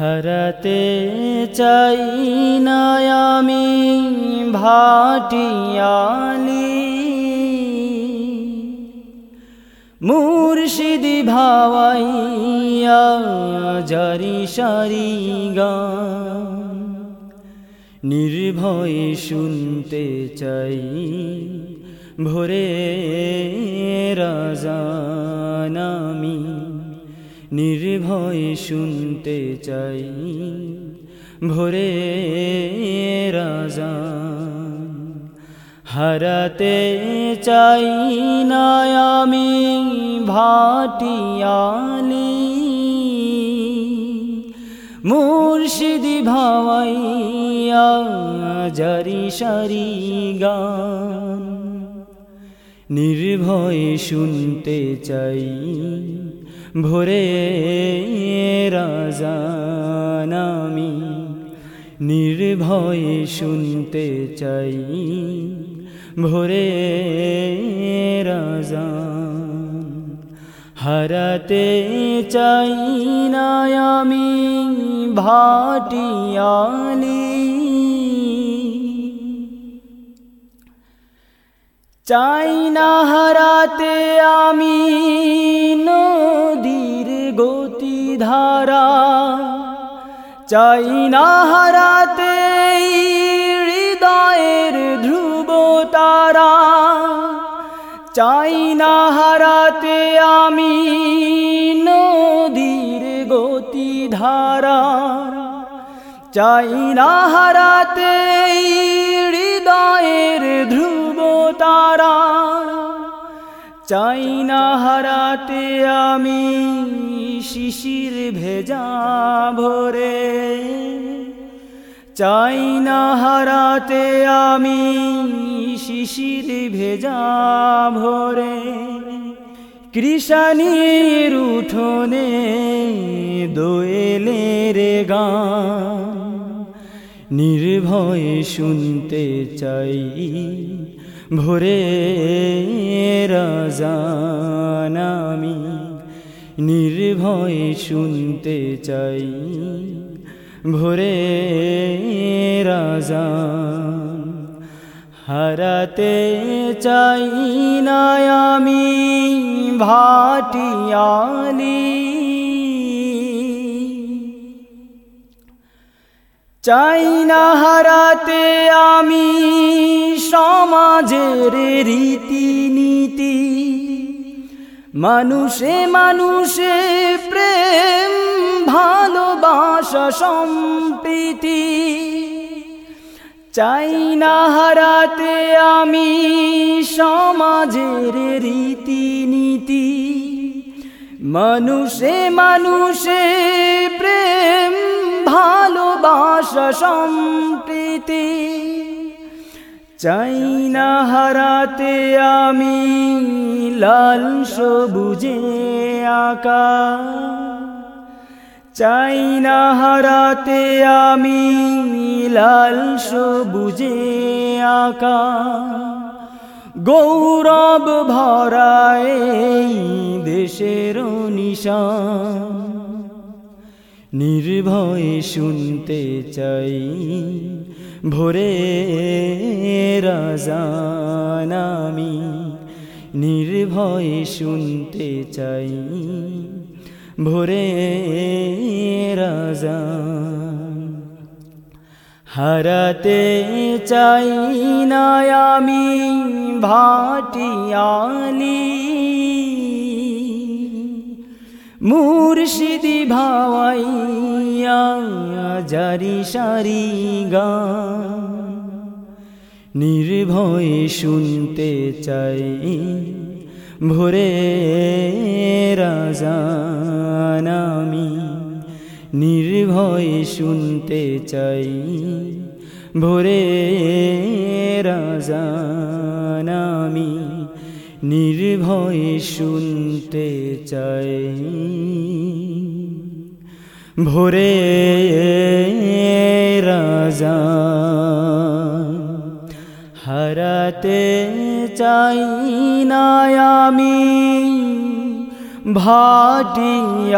হারাতে চাই না আমি ভাটিয়ালি মুর্শিদি ভাওয়াইয়া জারি সারি গান। নির্ভয়ে শুনতে চাই ভোরে রাজানামি নির্ভয়ে শুনতে চাই ভোরে রাজা হারাতে চাই না আমি ভাটিয়ালি। মুর্শিদি ভাওয়াইয়া জারি সারি গান। নির্ভয়ে শুনতে চাই ভোরে রাজানামি নির্ভয়ে শুনতে চাই। ভোরে রাজা হারাতে চাই আমি ভাটিয়ালি। চাই না হারাতে আমি ধারা চাই না হারাতে হৃদয়ের ধ্রুব তারা। চাই না হারাতে আমি নদীর গতি ধারা। চাই না হারাতে হৃদয়ের ধ্রুব তারা। চাই না হারাতে আমি শিশির ভেজা ভরে। চাই না হারাতে আমি শিশির ভেজা ভরে। কৃষানির উঠোনে দোয়েলের গান, নির্ভয়ে শুনতে চাই। ভোরে রাজানামি নির্ভয়ে শুনতে চাই। ভোরে রাজা হারাতে চাই না ভাটিয়ালি। চাই না হারাতে আমি সমাজের রীতিনীতি। মানুষে মানুষে প্রেম, ভালোবাসা, সম্প্রীতি। চাই না হারাতে আমি সমাজের রীতিনীতি। মানুষে মানুষে প্রেম ভালোবাসা সম্প্রীতি। চাই না হারাতে আমি লাল সবুজে আকা। চাই না হারাতে আমি লাল সবুজে আকা। গৌরব ভরায় দেশের নিশান। নির্ভয়ে শুনতে চাই ভোরে রাজানামি নির্ভয়ে শুনতে চাই ভোরে রাজা হারাতে চাই না আমি ভাটিয়ালি। মুর্শিদি ভাওয়াইয়া জারি সারি গান। নির্ভয়ে শুনতে চাই ভোরে রাজানামি নির্ভয়ে শুনতে চাই ভোরে রাজানামি নির্ভয়ে শুনতে চাই। ভোরে রাজা হারাতে চাই না আমি ভাটিয়ালি